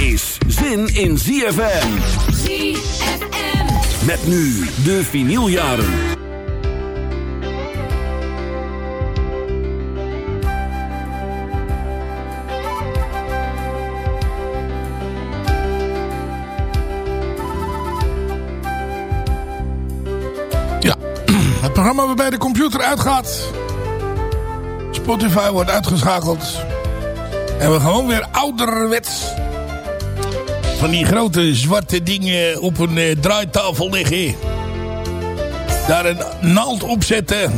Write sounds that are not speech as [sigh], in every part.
is zin in ZFM. ZFM. Met nu de vinyljaren. Ja, [clears throat] het programma waarbij de computer uitgaat. Spotify wordt uitgeschakeld. En we gewoon weer ouderwets van die grote zwarte dingen op een eh, draaitafel liggen. Daar een naald op zetten.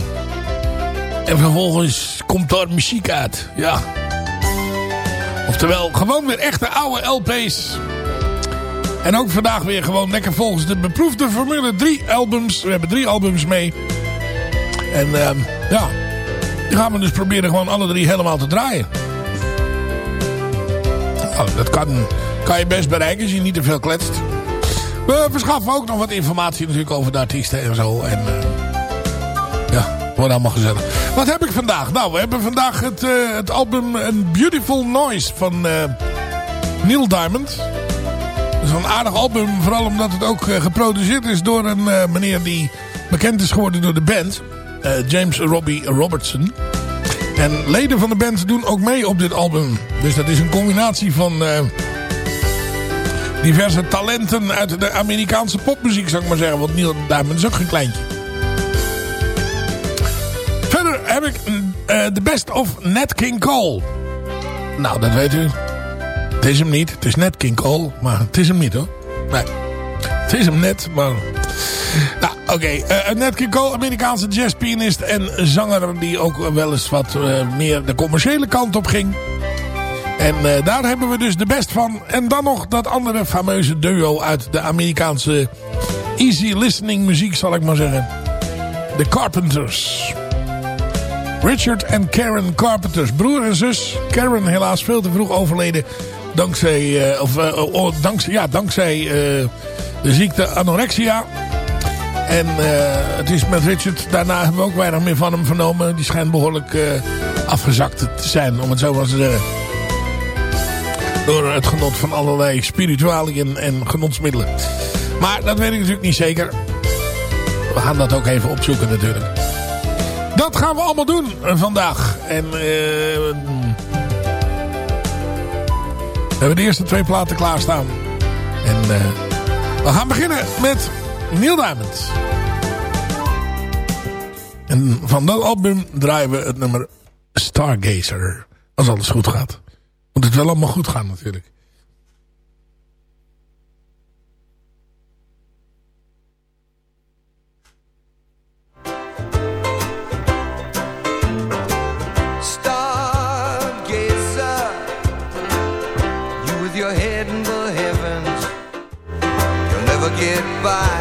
En vervolgens komt daar muziek uit. Ja. Oftewel, gewoon weer echte oude LP's. En ook vandaag weer gewoon lekker volgens de beproefde formule. Drie albums. We hebben drie albums mee. En ehm, ja, die gaan we dus proberen gewoon alle drie helemaal te draaien. Nou, dat kan, kan je best bereiken als je niet te veel kletst. We verschaffen ook nog wat informatie natuurlijk over de artiesten en zo. En eh, ja, wordt allemaal gezellig. Wat heb ik vandaag? Nou, we hebben vandaag het, eh, het album A Beautiful Noise van eh, Neil Diamond. Dat is een aardig album, vooral omdat het ook geproduceerd is door een meneer die bekend is geworden door de band. James Robbie Robertson. En leden van de band doen ook mee op dit album. Dus dat is een combinatie van diverse talenten uit de Amerikaanse popmuziek, zou ik maar zeggen. Want Neil Diamond is ook geen kleintje. Verder heb ik eh, de best of Nat King Cole. Nou, dat weet u. Het is hem niet. Het is net King Cole, maar het is hem niet hoor. Nee. Het is hem net, maar... Nou, oké. eh, Nat King Cole, Amerikaanse jazzpianist en zanger... die ook wel eens wat eh, meer de commerciële kant op ging. En eh, daar hebben we dus de best van. En dan nog dat andere fameuze duo uit de Amerikaanse easy listening muziek, zal ik maar zeggen. The Carpenters. Richard en Karen Carpenters, broer en zus. Karen helaas veel te vroeg overleden. Dankzij, eh, of, eh, oh, dankzij, ja, dankzij de ziekte anorexia. En het is met Richard, daarna hebben we ook weinig meer van hem vernomen. Die schijnt behoorlijk eh, afgezakt te zijn, om het zo maar te zeggen. Door het genot van allerlei spiritualiën en genotsmiddelen. Maar dat weet ik natuurlijk niet zeker. We gaan dat ook even opzoeken natuurlijk. Dat gaan we allemaal doen vandaag. En eh, we hebben de eerste twee platen klaarstaan. En eh, we gaan beginnen met Neil Diamond. En van dat album draaien we het nummer Stargazer. Als alles goed gaat. Moet het wel allemaal goed gaan natuurlijk. Stargazer, you with your head in the heavens, you'll never get by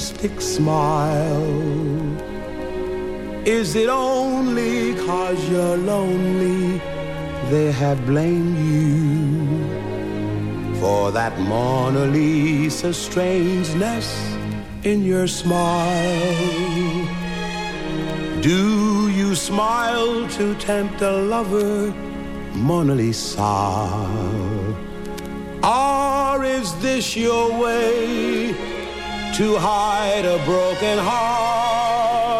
mystic smile. Is it only cause you're lonely they have blamed you for that Mona Lisa strangeness in your smile? Do you smile to tempt a lover, Mona Lisa? Or is this your way to hide a broken heart?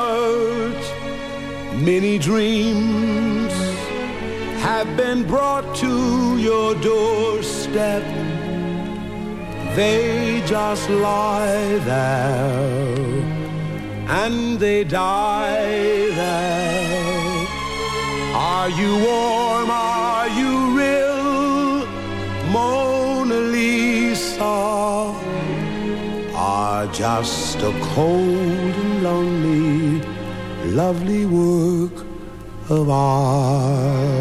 Many dreams have been brought to your doorstep. They just lie there and they die there. Are you warm? Are you real, Mona Lisa? Are just a cold and lonely, lovely work of art.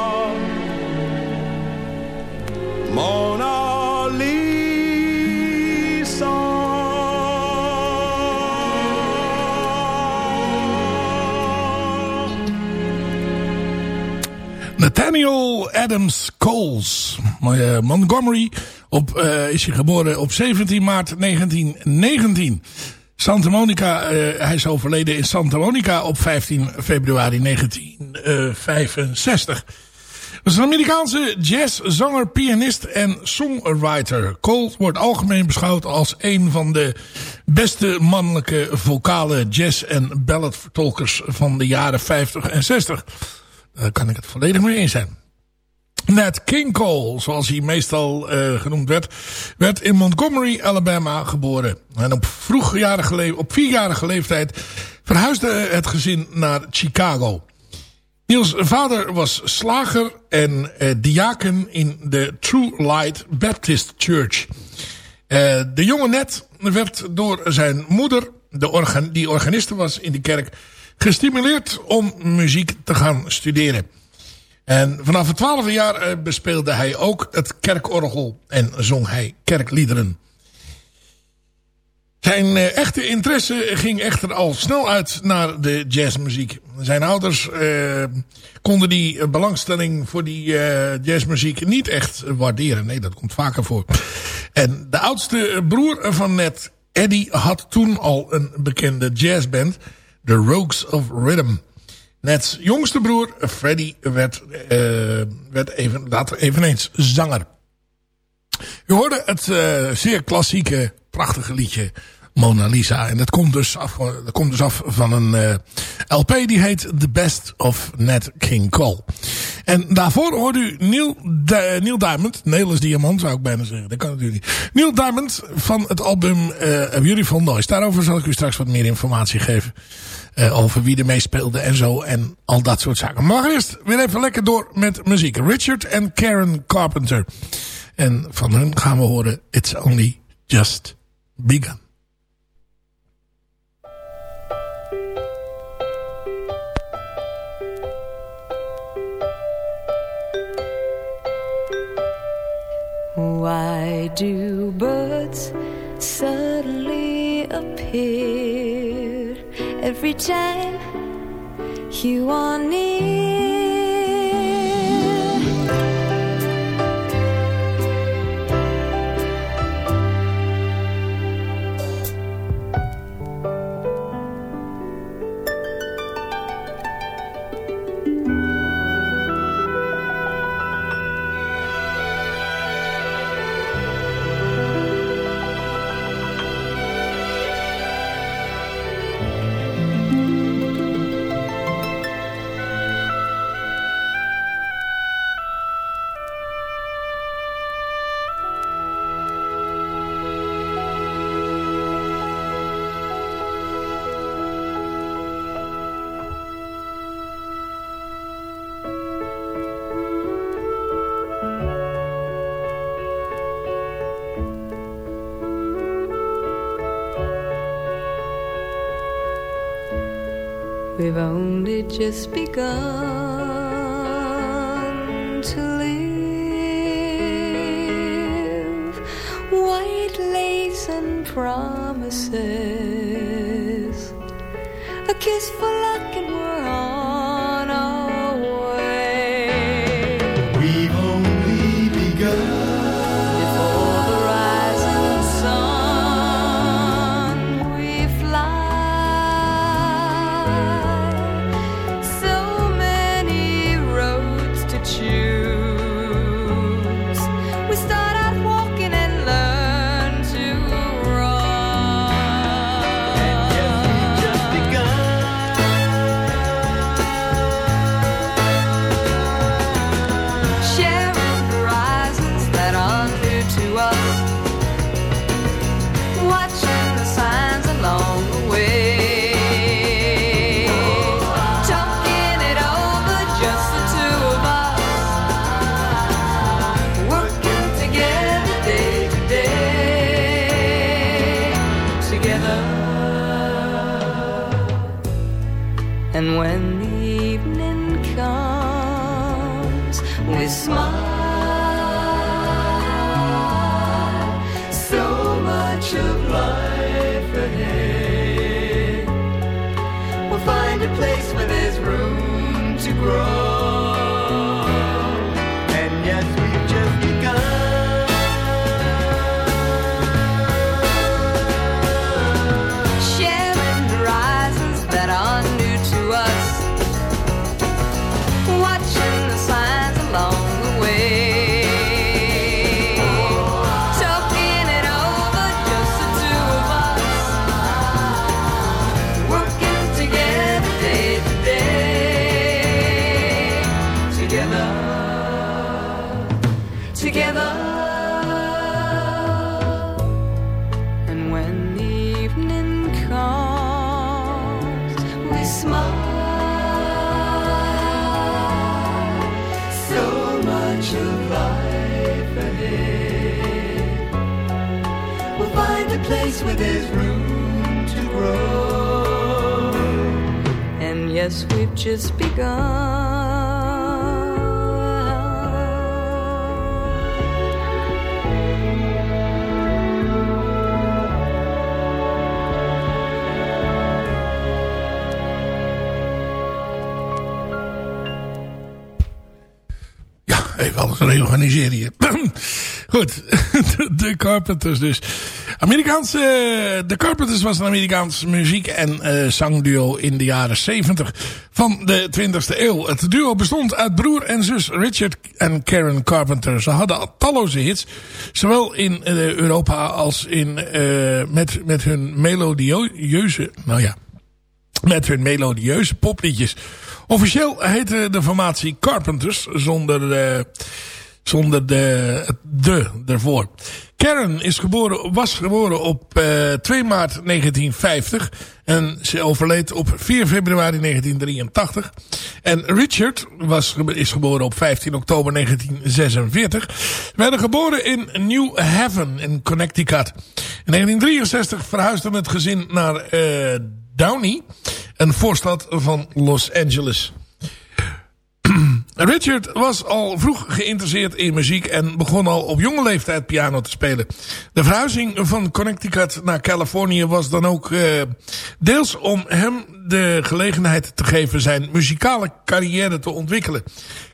Nathaniel Adams Coles. Montgomery op, uh, is hij geboren op 17 maart 1919. Santa Monica, uh, hij is overleden in Santa Monica op 15 februari 1965. Dat is een Amerikaanse jazzzanger, pianist en songwriter. Cole wordt algemeen beschouwd als een van de beste mannelijke vocale jazz- en balladvertolkers van de jaren 50 en 60. Daar kan ik het volledig mee eens zijn. Nat King Cole, zoals hij meestal uh, genoemd werd, werd in Montgomery, Alabama geboren. En op, vroegjarige op vierjarige leeftijd verhuisde het gezin naar Chicago. Niels vader was slager en uh, diaken in de True Light Baptist Church. Uh, de jonge Nat werd door zijn moeder, de organ die organiste was in de kerk, gestimuleerd om muziek te gaan studeren. En vanaf het twaalfde jaar uh, bespeelde hij ook het kerkorgel en zong hij kerkliederen. Zijn uh, echte interesse ging echter al snel uit naar de jazzmuziek. Zijn ouders uh, konden die belangstelling voor die jazzmuziek niet echt waarderen. Nee, dat komt vaker voor. En de oudste broer van Ned, Eddie, had toen al een bekende jazzband, The Rogues of Rhythm. Nets jongste broer, Freddy, werd, uh, werd even, later eveneens zanger. U hoorde het uh, zeer klassieke, prachtige liedje Mona Lisa. En dat komt dus af, dat komt dus af van een uh, LP die heet The Best of Nat King Cole. En daarvoor hoorde u Neil, Neil Diamond, is Diamant zou ik bijna zeggen, dat kan natuurlijk niet. Neil Diamond van het album uh, Beautiful Noise. Daarover zal ik u straks wat meer informatie geven. Uh, over wie er mee speelde en zo. En al dat soort zaken. Maar eerst weer even lekker door met muziek. Richard en Karen Carpenter. En van hun gaan we horen It's Only Just Begun. Why do birds suddenly appear every time you are near? We've only just begun to live. White lace and promises. A kiss for reorganiseren hier. [clears throat] Goed, [laughs] de, Carpenters dus. Amerikaanse, de Carpenters was een Amerikaans muziek- en eh, zangduo in de jaren 70 van de 20e eeuw. Het duo bestond uit broer en zus Richard en Karen Carpenter. Ze hadden talloze hits, zowel in eh, Europa als in, eh, met, met hun melodieuze, nou ja, met hun melodieuze popliedjes. Officieel heette de formatie Carpenters zonder, eh, zonder de, de ervoor. Karen is geboren, was geboren op eh 2 maart 1950 en ze overleed op 4 februari 1983. En Richard was, is geboren op 15 oktober 1946. Werden geboren in New Haven in Connecticut. In 1963 verhuisde het gezin naar eh Downey, een voorstad van Los Angeles. Richard was al vroeg geïnteresseerd in muziek en begon al op jonge leeftijd piano te spelen. De verhuizing van Connecticut naar Californië was dan ook uh, deels om hem de gelegenheid te geven zijn muzikale carrière te ontwikkelen.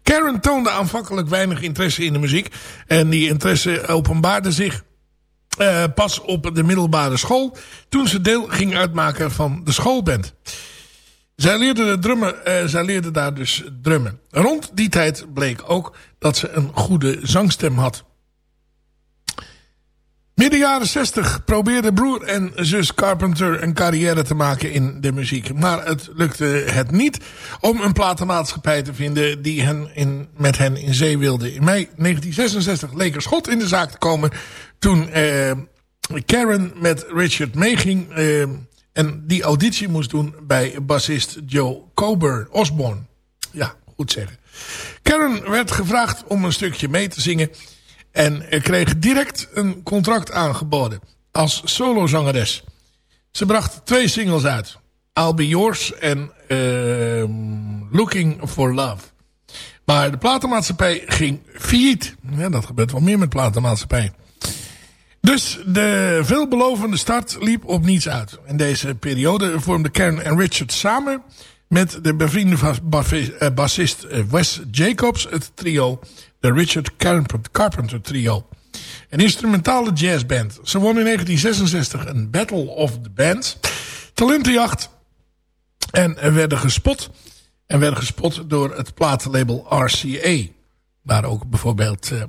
Karen toonde aanvankelijk weinig interesse in de muziek en die interesse openbaarde zich uh, pas op de middelbare school toen ze deel ging uitmaken van de schoolband. Zij leerde, leerde daar dus drummen. Rond die tijd bleek ook dat ze een goede zangstem had. Midden jaren 60 probeerden broer en zus Carpenter een carrière te maken in de muziek. Maar het lukte het niet om een platenmaatschappij te vinden die hen in, met hen in zee wilde. In mei 1966 leek er schot in de zaak te komen toen uh, Karen met Richard meeging... Uh, en die auditie moest doen bij bassist Joe Coburn Osborne. Ja, goed zeggen. Karen werd gevraagd om een stukje mee te zingen. En kreeg direct een contract aangeboden. Als solozangeres. Ze bracht twee singles uit. I'll Be Yours en uh, Looking for Love. Maar de platenmaatschappij ging failliet. Dat gebeurt wel meer met platenmaatschappijen. Dus de veelbelovende start liep op niets uit. In deze periode vormden Karen en Richard samen met de bevriende bassist Wes Jacobs het trio, de Richard Carpenter trio. Een instrumentale jazzband. Ze won in 1966 een Battle of the Bands, talentenjacht en werden gespot. En werden gespot door het platenlabel RCA. Waar ook bijvoorbeeld uh,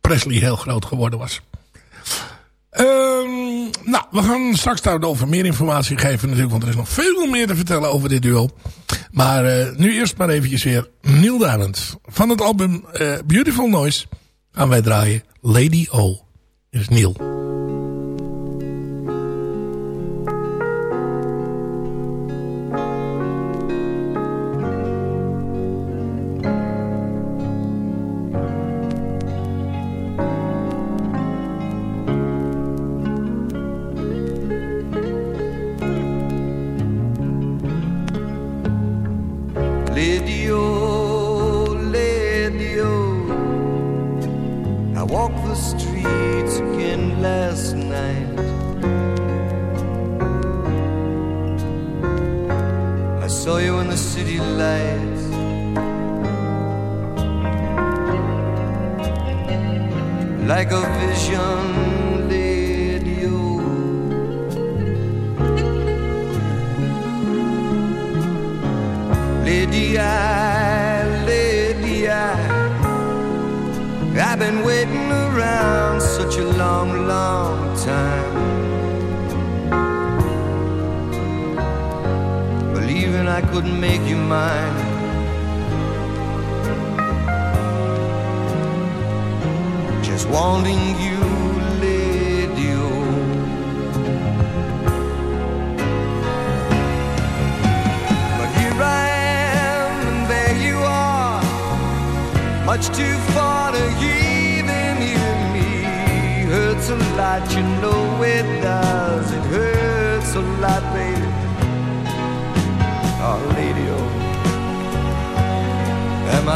Presley heel groot geworden was. Um, nou, we gaan straks daarover meer informatie geven natuurlijk. Want er is nog veel meer te vertellen over dit duo. Maar uh, nu eerst maar eventjes weer Neil Diamond. Van het album uh, Beautiful Noise gaan wij draaien Lady O. Is Neil.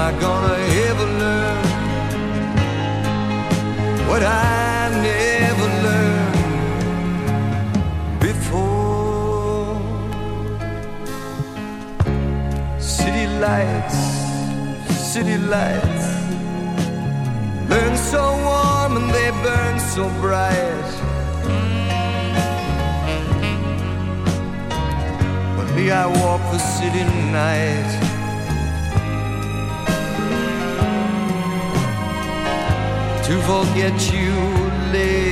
I gonna ever learn what I never learned before? City lights, city lights Burn so warm and they burn so bright But me, I walk the city night To forget you, lady,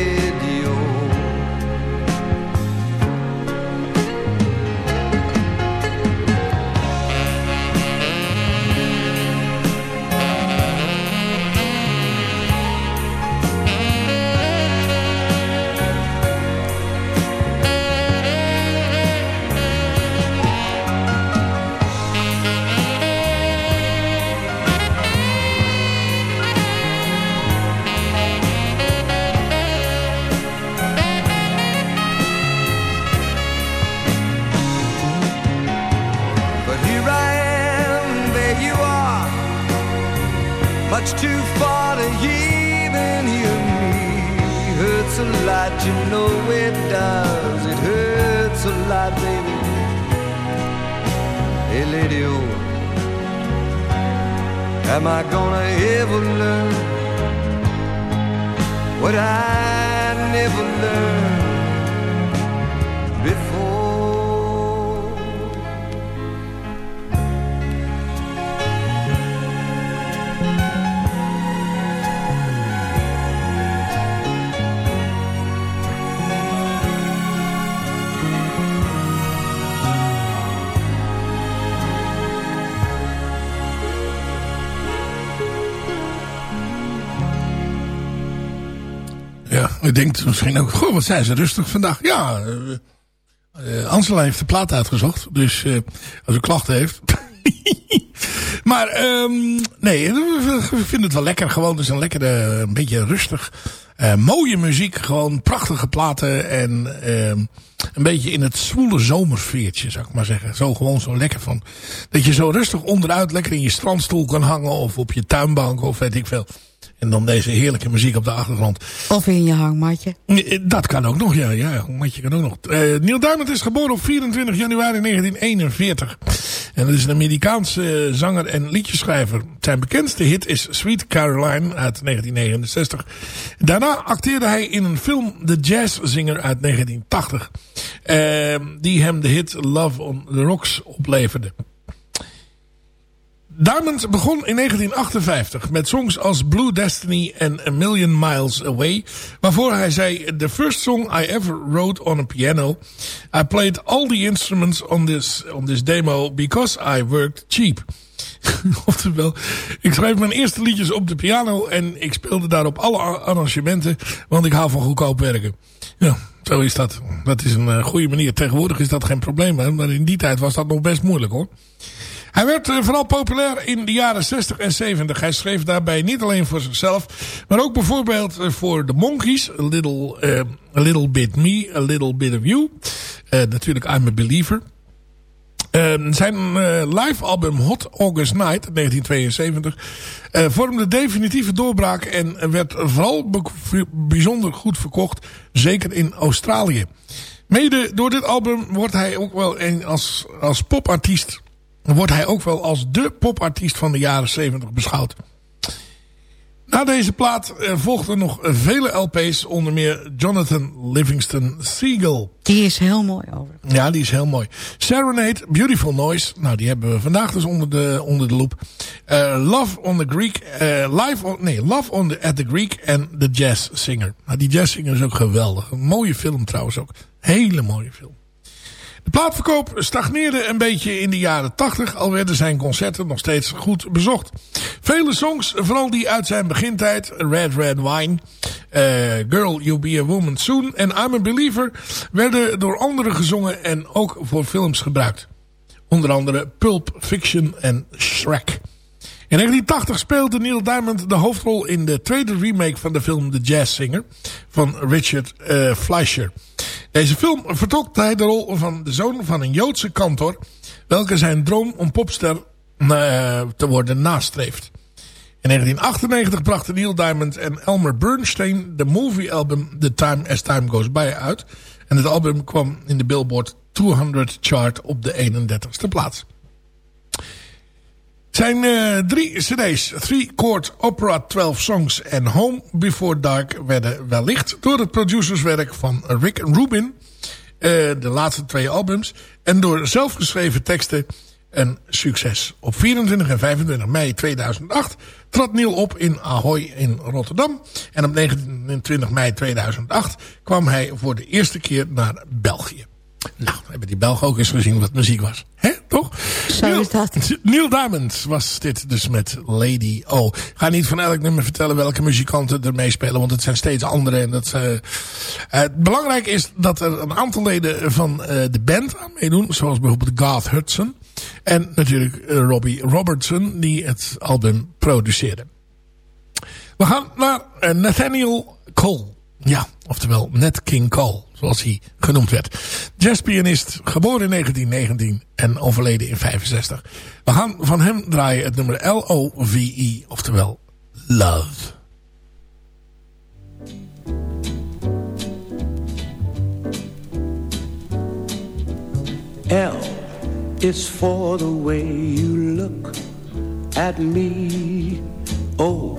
much too far to even hear me. Hurts a lot, you know it does. It hurts a lot, baby. Hey, lady, oh, am I gonna ever learn what I never learned u denkt misschien ook, goh, wat zijn ze rustig vandaag. Ja, Angela heeft de plaat uitgezocht. Dus eh, als u klachten heeft. [laughs] maar ehm, nee, we vinden het wel lekker. Gewoon, dus een lekkere, een beetje rustig. mooie muziek, gewoon prachtige platen. En ehm, een beetje in het zwoele zomersfeertje, zou ik maar zeggen. Zo gewoon zo lekker van. Dat je zo rustig onderuit lekker in je strandstoel kan hangen. Of op je tuinbank of weet ik veel. En dan deze heerlijke muziek op de achtergrond. Of in je hangmatje. Eh, Dat kan ook nog, ja. ja Matje kan ook nog. Eh Neil Diamond is geboren op 24 januari 1941. En dat is een Amerikaanse eh, zanger en liedjeschrijver. Zijn bekendste hit is Sweet Caroline uit 1969. Daarna acteerde hij in een film The Jazz Singer uit 1980. eh, die hem de hit Love on the Rocks opleverde. Diamond begon in 1958 met songs als Blue Destiny en A Million Miles Away. Waarvoor hij zei, the first song I ever wrote on a piano. I played all the instruments on this, on this demo because I worked cheap. [laughs] Oftewel, ik schreef mijn eerste liedjes op de piano en ik speelde daarop alle arrangementen, want ik hou van goedkoop werken. Ja, zo is dat. Dat is een uh, goede manier. Tegenwoordig is dat geen probleem, maar in die tijd was dat nog best moeilijk hoor. Hij werd uh, vooral populair in de jaren 60 en 70. Hij schreef daarbij niet alleen voor zichzelf, maar ook bijvoorbeeld uh, voor de Monkees. A little, uh, a little bit me, a little bit of you. natuurlijk I'm a believer. Zijn eh, live album Hot August Night 1972 eh, vormde definitieve doorbraak en werd vooral bijzonder goed verkocht, zeker in Australië. Mede door dit album wordt hij ook wel een, als, als popartiest, wordt hij ook wel als de popartiest van de jaren 70 beschouwd. Na deze plaat eh, volgden nog vele LP's, onder meer Jonathan Livingston Seagull. Die is heel mooi over. Ja, die is heel mooi. Serenade, Beautiful Noise. Nou, die hebben we vandaag dus onder de, onder de loep. Eh, Love on the Greek. live on, nee, Love on the, at the Greek. En The Jazz Singer. Nou, die Jazz Singer is ook geweldig. Een mooie film trouwens ook. Hele mooie film. De plaatverkoop stagneerde een beetje in de jaren 80. Al werden zijn concerten nog steeds goed bezocht. Vele songs, vooral die uit zijn begintijd. Red Red Wine. eh, Girl You'll Be a Woman Soon. En I'm a Believer. Werden door anderen gezongen en ook voor films gebruikt. Onder andere Pulp Fiction en Shrek. In 1980 speelde Neil Diamond de hoofdrol in de tweede remake van de film The Jazz Singer van Richard eh, Fleischer. Deze film vertolkt hij de rol van de zoon van een Joodse kantor, welke zijn droom om popster eh, te worden nastreeft. In 1998 brachten Neil Diamond en Elmer Bernstein de movie-album The Time As Time Goes By uit. En het album kwam in de Billboard 200 chart op de 31ste plaats. Zijn eh, drie cd's, Three Chord Opera 12 Songs en Home Before Dark... werden wellicht door het producerswerk van Rick Rubin... eh, de laatste twee albums... en door zelfgeschreven teksten een succes. Op 24 en 25 mei 2008 trad Neil op in Ahoy in Rotterdam. En op 29 mei 2008 kwam hij voor de eerste keer naar België. Nou, hebben die Belgen ook eens gezien wat muziek was. Hè, toch? Zo is dat. Neil Diamond was dit dus met Lady O. Ik ga niet van elk nummer vertellen welke muzikanten er meespelen. Want het zijn steeds andere. En dat, uh, het belangrijke is dat er een aantal leden van uh, de band aan meedoen. Zoals bijvoorbeeld Garth Hudson. En natuurlijk Robbie Robertson die het album produceerde. We gaan naar Nathaniel Cole. Ja, oftewel Nat King Cole, zoals hij genoemd werd. Jazzpianist, geboren in 1919 en overleden in 65. We gaan van hem draaien het nummer L-O-V-E, oftewel Love. L is for the way you look at me. O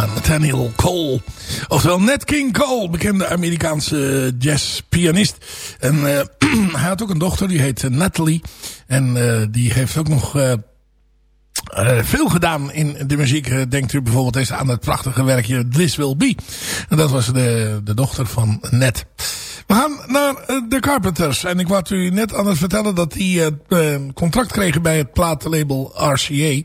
Nathaniel Cole. Oftewel Nat King Cole, bekende Amerikaanse jazzpianist. En uh, [clears throat] hij had ook een dochter, die heet Natalie. En die heeft ook nog veel gedaan in de muziek. Denkt u bijvoorbeeld eens aan het prachtige werkje This Will Be. En dat was de, de dochter van Nat. We gaan naar de Carpenters. En ik wou u net aan het vertellen dat die een contract kregen bij het platenlabel RCA.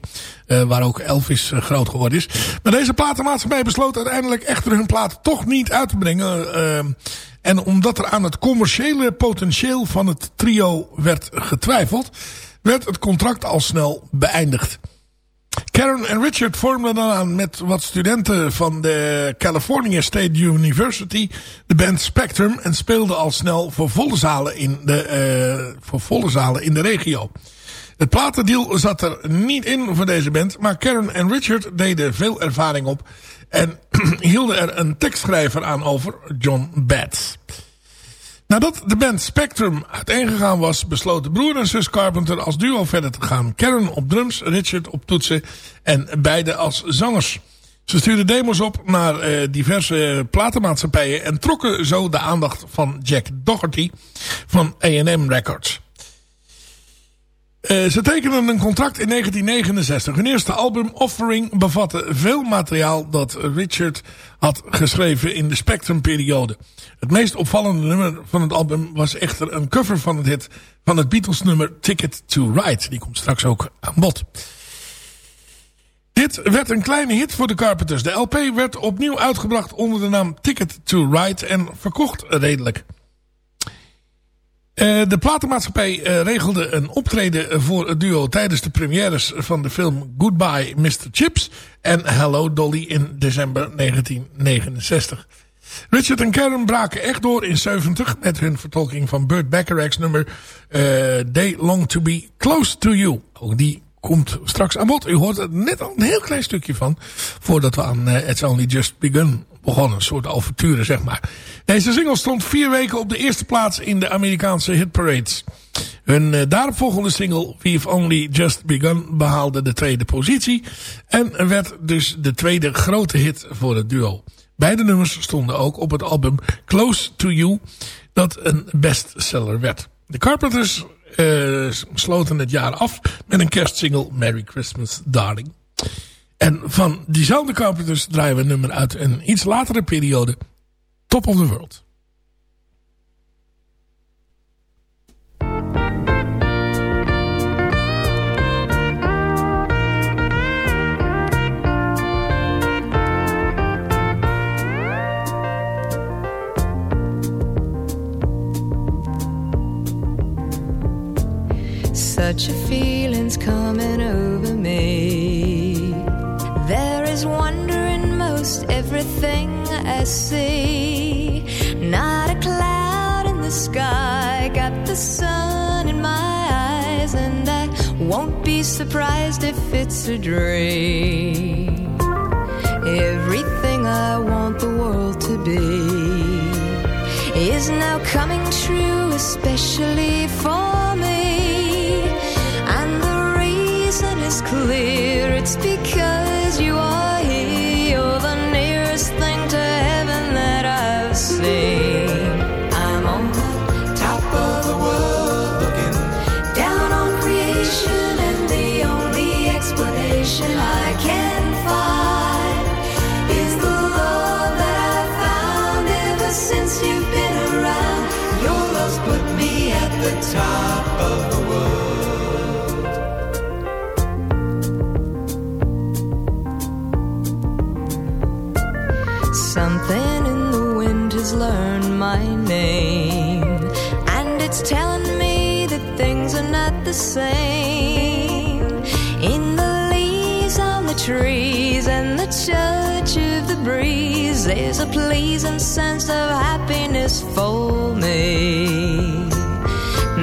Waar ook Elvis groot geworden is. Maar deze platenmaatschappij besloot uiteindelijk echter hun plaat toch niet uit te brengen. En omdat er aan het commerciële potentieel van het trio werd getwijfeld... werd het contract al snel beëindigd. Karen en Richard vormden dan aan met wat studenten van de California State University de band Spectrum en speelden al snel voor volle zalen in de, uh, voor volle zalen in de regio. Het platendeal zat er niet in voor deze band, maar Karen en Richard deden veel ervaring op en [clears throat] hielden er een tekstschrijver aan over, John Batts. Nadat de band Spectrum uiteengegaan was, besloten broer en zus Carpenter als duo verder te gaan. Karen op drums, Richard op toetsen en beide als zangers. Ze stuurden demos op naar uh, diverse platenmaatschappijen en trokken zo de aandacht van Jack Doherty van A&M Records. Uh, ze tekenden een contract in 1969. Hun eerste album Offering bevatte veel materiaal dat Richard had geschreven in de Spectrum-periode. Het meest opvallende nummer van het album was echter een cover van het hit van het Beatles nummer Ticket to Ride. Die komt straks ook aan bod. Dit werd een kleine hit voor de Carpenters. De LP werd opnieuw uitgebracht onder de naam Ticket to Ride en verkocht redelijk. Uh, de platenmaatschappij uh, regelde een optreden voor het duo tijdens de premières van de film Goodbye Mr. Chips en Hello Dolly in december 1969. Richard en Karen braken echt door in 70 met hun vertolking van Burt Bacharach's nummer uh, They Long To Be Close To You. Ook die komt straks aan bod. U hoort er net al een heel klein stukje van voordat we aan It's Only Just Begun begonnen. Een soort avonturen, zeg maar. Deze single stond vier weken op de eerste plaats in de Amerikaanse hitparades. Hun uh, daaropvolgende single We've Only Just Begun behaalde de tweede positie. En werd dus de tweede grote hit voor het duo. Beide nummers stonden ook op het album Close To You. Dat een bestseller werd. De Carpenters uh, sloten het jaar af met een kerstsingle Merry Christmas Darling. En van diezelfde Carpenters draaien we een nummer uit een iets latere periode. Top of the World. Such a everything I see. Not a cloud in the sky, got the sun in my eyes, and I won't be surprised if it's a dream. Everything I want the world to be is now coming true, especially for me. And the reason is clear it's because there's a pleasing sense of happiness for me.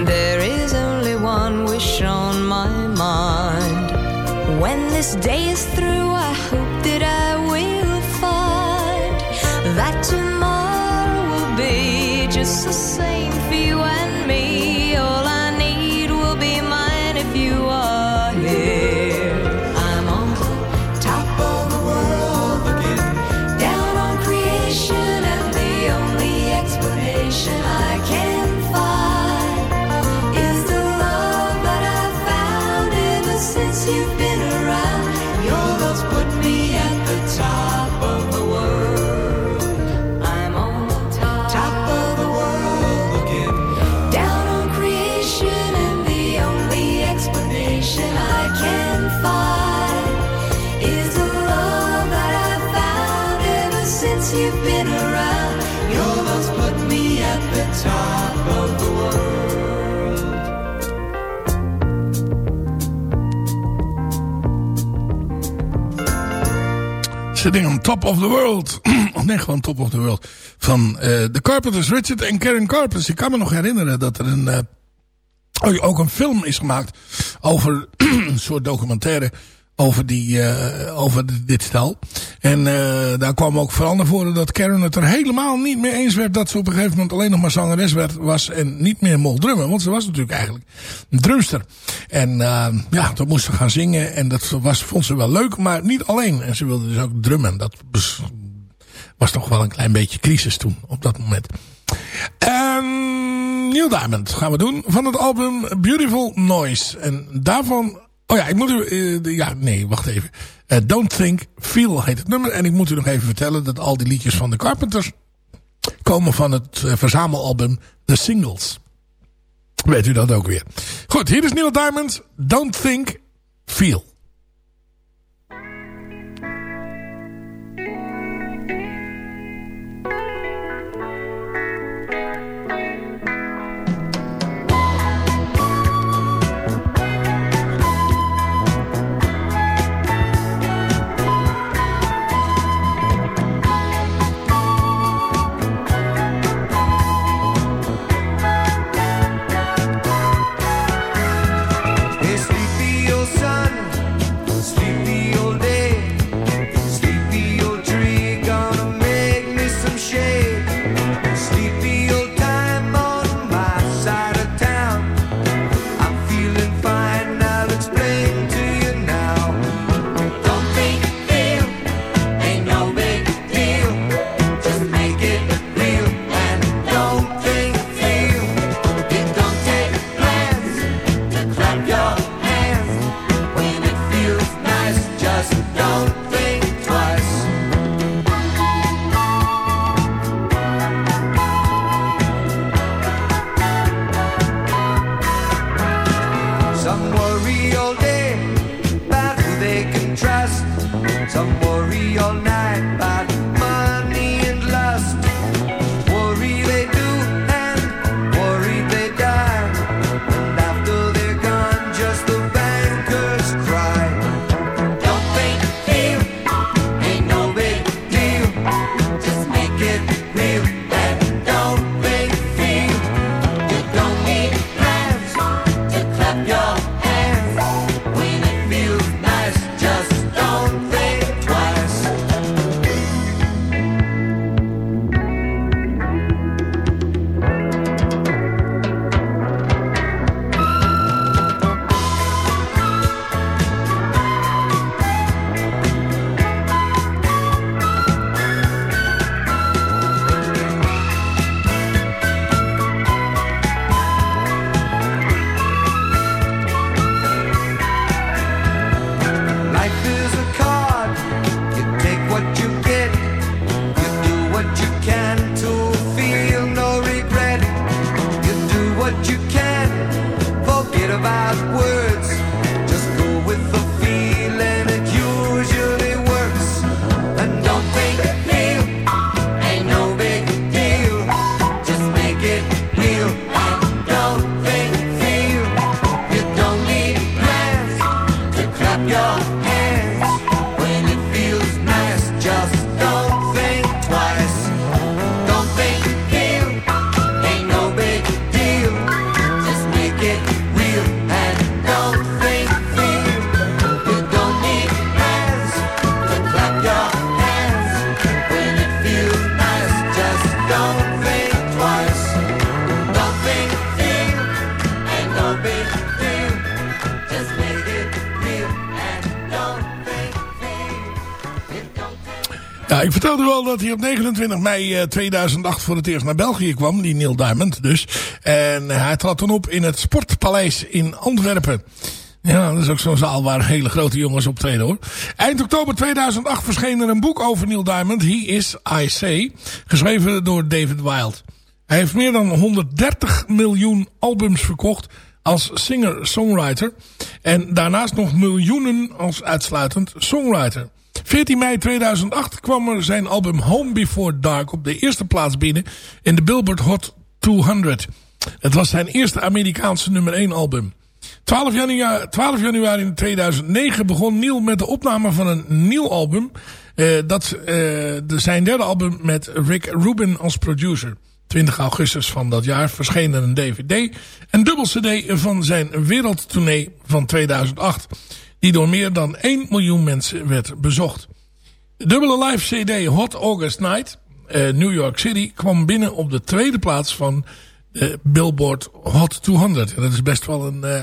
There is only one wish on my mind. When this day is through, top of the world. Of [clears throat] nee, gewoon top of the world. Van eh, de Carpenters, Richard en Karen Carpenters. Ik kan me nog herinneren dat er een... eh, oh, ook een film is gemaakt over [clears throat] een soort documentaire over, die, eh, over dit stel. En eh, daar kwam ook vooral naar voren dat Karen het er helemaal niet mee eens werd... dat ze op een gegeven moment alleen nog maar zangeres werd, was en niet meer mocht drummen. Want ze was natuurlijk eigenlijk een drumster. En eh, ja, toen moest ze gaan zingen en dat was, vond ze wel leuk, maar niet alleen. En ze wilde dus ook drummen. Dat was, toch wel een klein beetje crisis toen, op dat moment. En Neil Diamond gaan we doen van het album Beautiful Noise. En daarvan... Oh ja, ik moet u... eh, ja, nee, wacht even. Eh, Don't Think, Feel heet het nummer. En ik moet u nog even vertellen dat al die liedjes van de Carpenters... komen van het eh, verzamelalbum The Singles. Weet u dat ook weer. Goed, hier is Neil Diamond. Don't Think, Feel. Ja, ik vertelde al dat hij op 29 mei eh, 2008 voor het eerst naar België kwam. Die Neil Diamond dus. En eh, hij trad toen op in het Sportpaleis in Antwerpen. Ja, dat is ook zo'n zaal waar hele grote jongens optreden hoor. Eind oktober 2008 verscheen er een boek over Neil Diamond. He is I Say. Geschreven door David Wild. Hij heeft meer dan 130 miljoen albums verkocht als singer-songwriter. En daarnaast nog miljoenen als uitsluitend songwriter. 14 mei 2008 kwam er zijn album Home Before Dark op de eerste plaats binnen in de Billboard Hot 200. Het was zijn eerste Amerikaanse nummer 1 album. 12 januari, 12 januari 2009 begon Neil met de opname van een nieuw album. Uh, dat uh, zijn derde album met Rick Rubin als producer. 20 augustus van dat jaar verscheen er een dvd. Een dubbel cd van zijn wereldtournee van 2008. Die door meer dan 1 miljoen mensen werd bezocht. De dubbele live cd Hot August Night, uh, New York City, kwam binnen op de tweede plaats van de Billboard Hot 200. En dat is best wel een uh,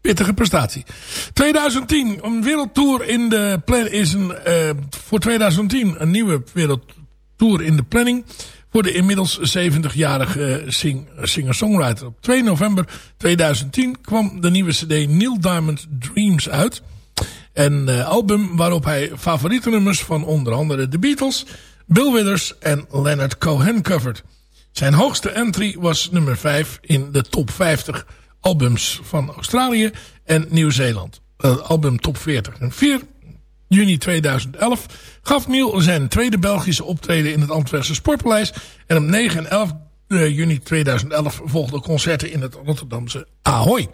pittige prestatie. 2010, een wereldtour in de plan is een, uh, voor 2010 een nieuwe wereldtour in de planning voor de inmiddels 70-jarige sing, singer-songwriter. Op 2 november 2010 kwam de nieuwe cd Neil Diamond Dreams uit. Een uh, album waarop hij favoriete nummers van onder andere The Beatles, Bill Withers en Leonard Cohen covert. Zijn hoogste entry was nummer 5 in de top 50 albums van Australië en Nieuw-Zeeland. Uh, album top 40. En 4 juni 2011 gaf Neil zijn tweede Belgische optreden in het Antwerpse Sportpaleis. En op 9 en 11 juni 2011 volgden concerten in het Rotterdamse Ahoy.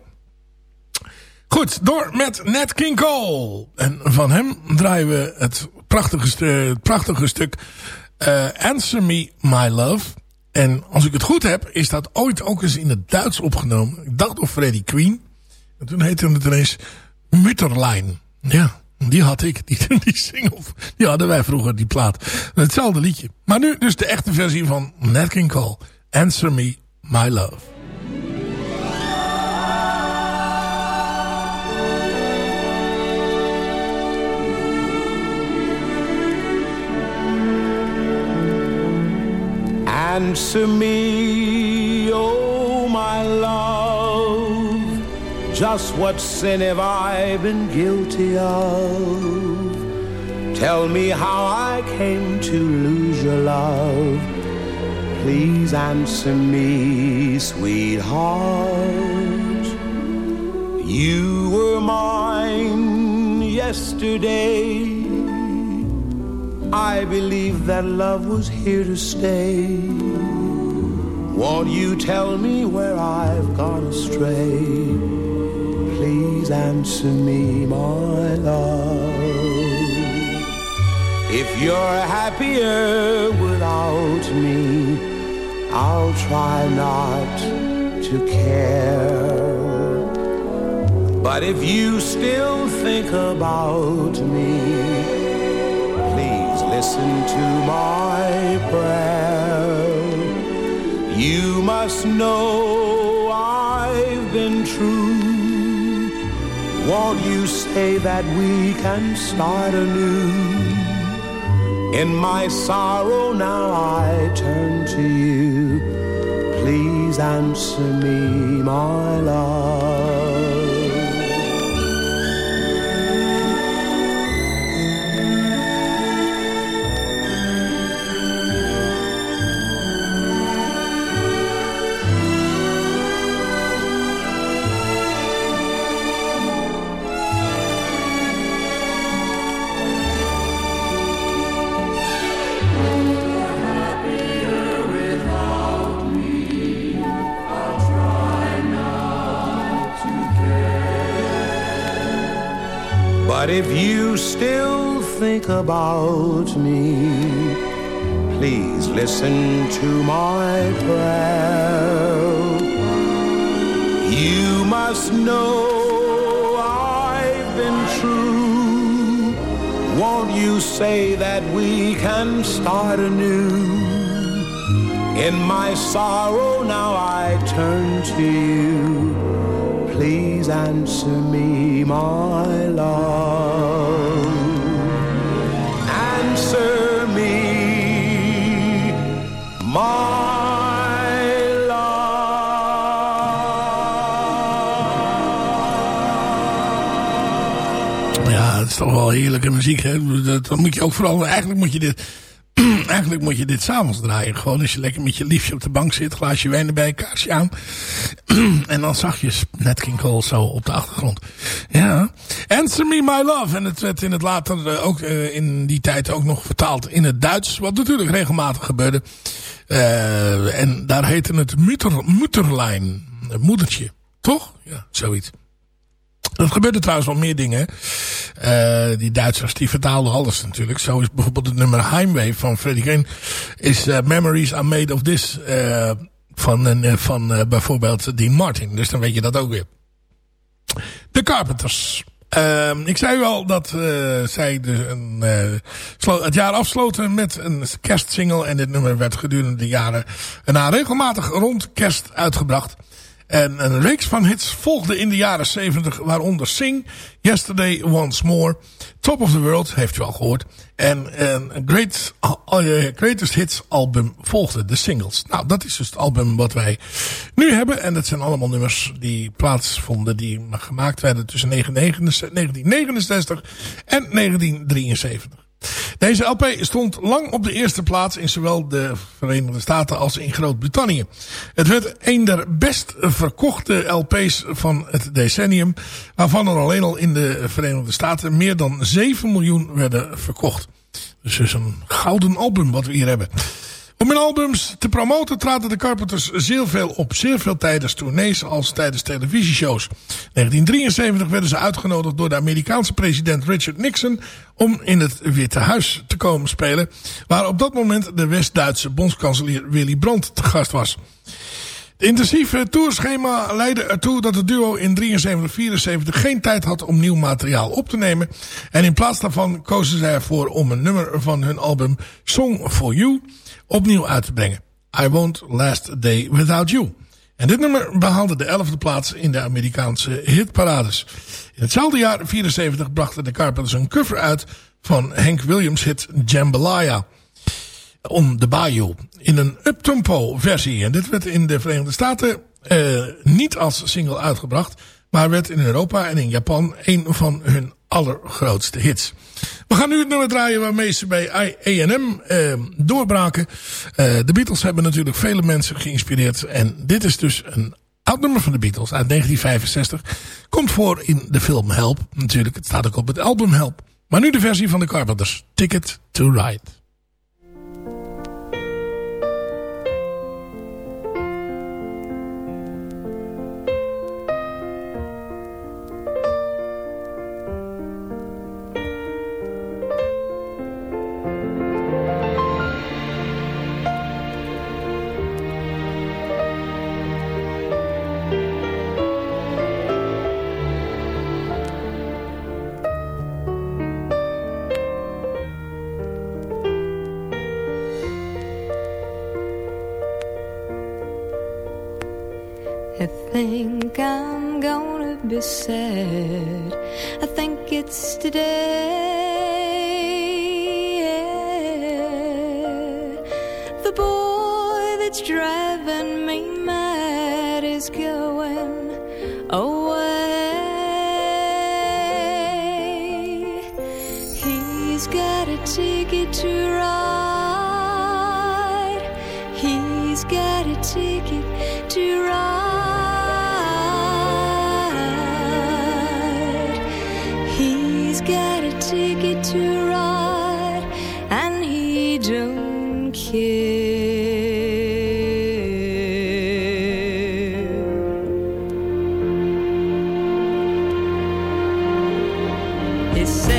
Goed, door met Nat King Cole. En van hem draaien we het prachtige, het prachtige stuk uh, Answer Me My Love. En als ik het goed heb, is dat ooit ook eens in het Duits opgenomen. Ik dacht op Freddie Queen. En toen heette het ineens Mutterlein. Ja, die had ik. Die, [laughs] die single, die hadden wij vroeger, die plaat. Hetzelfde liedje. Maar nu dus de echte versie van Nat King Cole. Answer Me My Love. Answer me, oh my love, just what sin have I been guilty of? Tell me how I came to lose your love. Please answer me, sweetheart. You were mine yesterday. I believe that love was here to stay. Won't you tell me where I've gone astray? Please answer me, my love. If you're happier without me, I'll try not to care. But if you still think about me, please listen to my prayer. You must know I've Won't you say that we can start anew? In my sorrow now I turn to you. Please answer me, my love. But if you still think about me, please listen to my prayer. You must know I've been true. Won't you say that we can start anew? In my sorrow now I turn to you. Please answer me, my love. Answer me, my Ja, het is toch wel heerlijke muziek, hè? Dat moet je ook vooral... Eigenlijk moet je dit Eigenlijk moet je dit s'avonds draaien. Gewoon als je lekker met je liefje op de bank zit. Glaasje wijn erbij, kaarsje aan. [clears throat] en dan zag je Nat King Cole zo op de achtergrond. Ja. Answer Me My Love. En het werd in het later eh, ook eh, in die tijd ook nog vertaald in het Duits. Wat natuurlijk regelmatig gebeurde. Eh, en daar heette het Mutter, Mutterlijn. Moedertje. Toch? Ja, zoiets. Er gebeurde trouwens wel meer dingen. Uh, die Duitsers die vertaalden alles natuurlijk. Zo is bijvoorbeeld het nummer Heimwee van Freddie Green. Is uh, Memories Are Made of This. Uh, van van bijvoorbeeld Dean Martin. Dus dan weet je dat ook weer. De Carpenters. Ehm, ik zei wel dat zij dus een, het jaar afsloten met een kerstsingle. En dit nummer werd gedurende de jaren na regelmatig rond kerst uitgebracht. En een reeks van hits volgde in de jaren 70, waaronder Sing, Yesterday Once More, Top of the World, heeft u al gehoord. En een Great, uh, Greatest Hits album volgde, de singles. Nou, dat is dus het album wat wij nu hebben. En dat zijn allemaal nummers die plaatsvonden, die gemaakt werden tussen 1969 en 1973. Deze LP stond lang op de eerste plaats in zowel de Verenigde Staten als in Groot-Brittannië. Het werd een der best verkochte LP's van het decennium, waarvan er alleen al in de Verenigde Staten meer dan 7 miljoen werden verkocht. Dus is een gouden album wat we hier hebben. Om hun albums te promoten traden de Carpenters zeer veel op. Zeer veel tijdens tournees als tijdens televisieshows. In 1973 werden ze uitgenodigd door de Amerikaanse president Richard Nixon... om in het Witte Huis te komen spelen. Waar op dat moment de West-Duitse bondskanselier Willy Brandt te gast was. Het intensieve tourschema leidde ertoe dat het duo in 73-74 geen tijd had om nieuw materiaal op te nemen. En in plaats daarvan kozen zij ervoor om een nummer van hun album Song for You opnieuw uit te brengen. I Won't Last a Day Without You. En dit nummer behaalde de elfde plaats in de Amerikaanse hitparades. In hetzelfde jaar, 74, brachten de Carpenters een cover uit van Hank Williams hit Jambalaya. On the Bayou. In een uptempo versie. En dit werd in de Verenigde Staten uh, niet als single uitgebracht. Maar werd in Europa en in Japan een van hun allergrootste hits. We gaan nu het nummer draaien waarmee ze bij A&M eh, doorbraken. Uh, de Beatles hebben natuurlijk vele mensen geïnspireerd. En dit is dus een oud nummer van de Beatles uit 1965. Komt voor in de film Help. Natuurlijk, het staat ook op het album Help. Maar nu de versie van de Carpenters. Ticket to Ride. He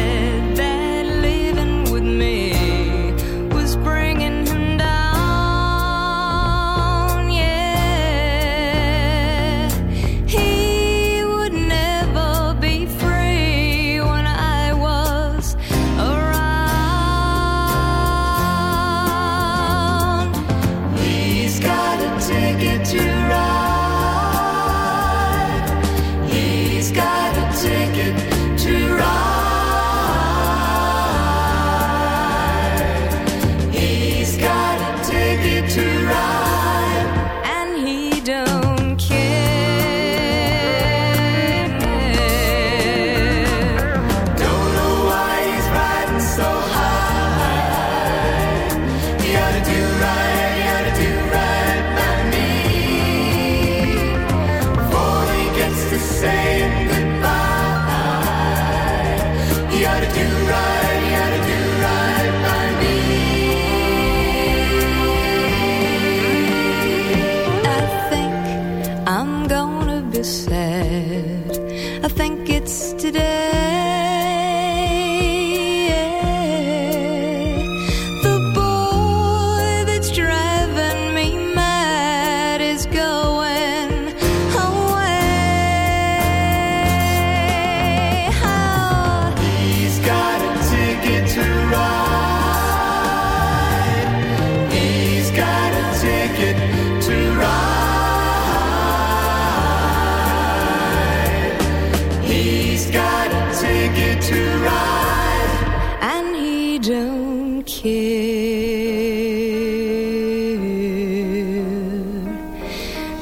don't care,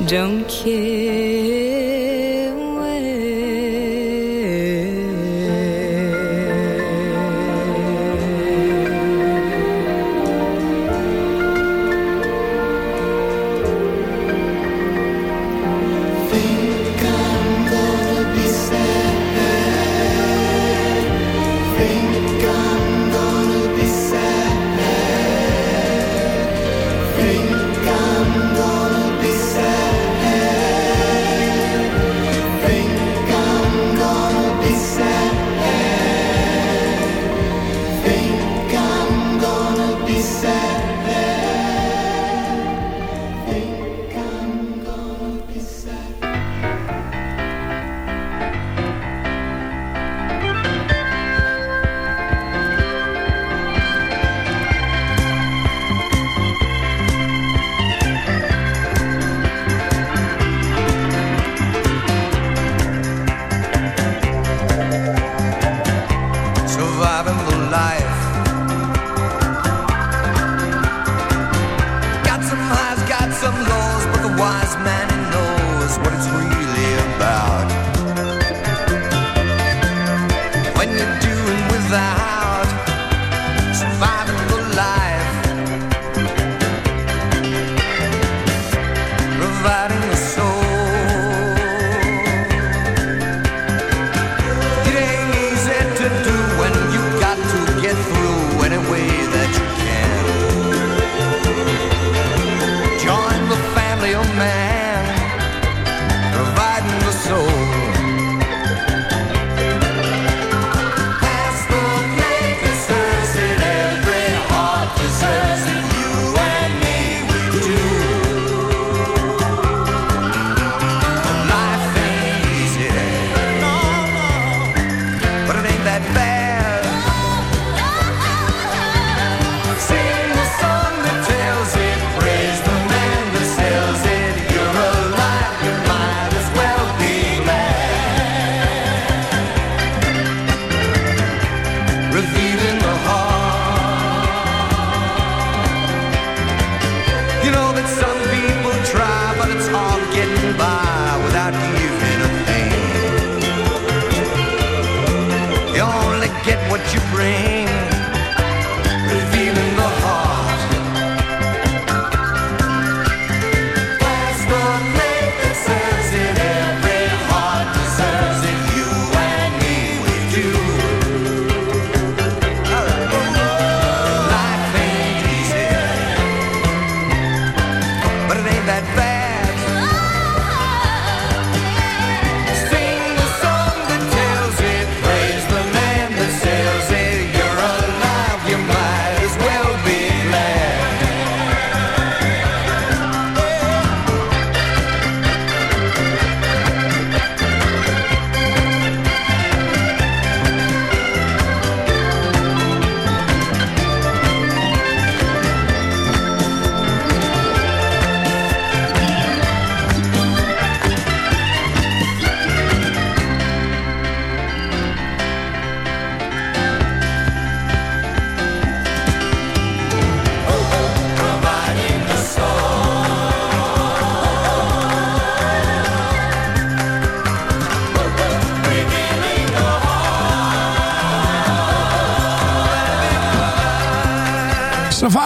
don't care.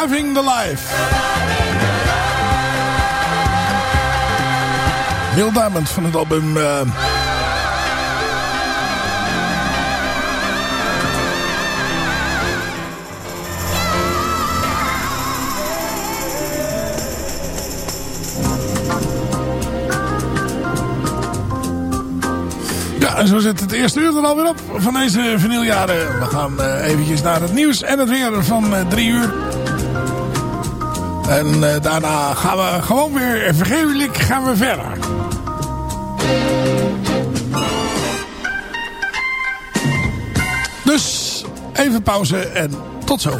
Loving the Life. Neil Diamond van het album... Uh... En zo zit het eerste uur er alweer op van deze vinyljaren. We gaan eh, eventjes naar het nieuws en het weer van eh, drie uur. En eh, daarna gaan we gewoon weer eh, vergeeflijk gaan we verder. Dus even pauze en tot zo.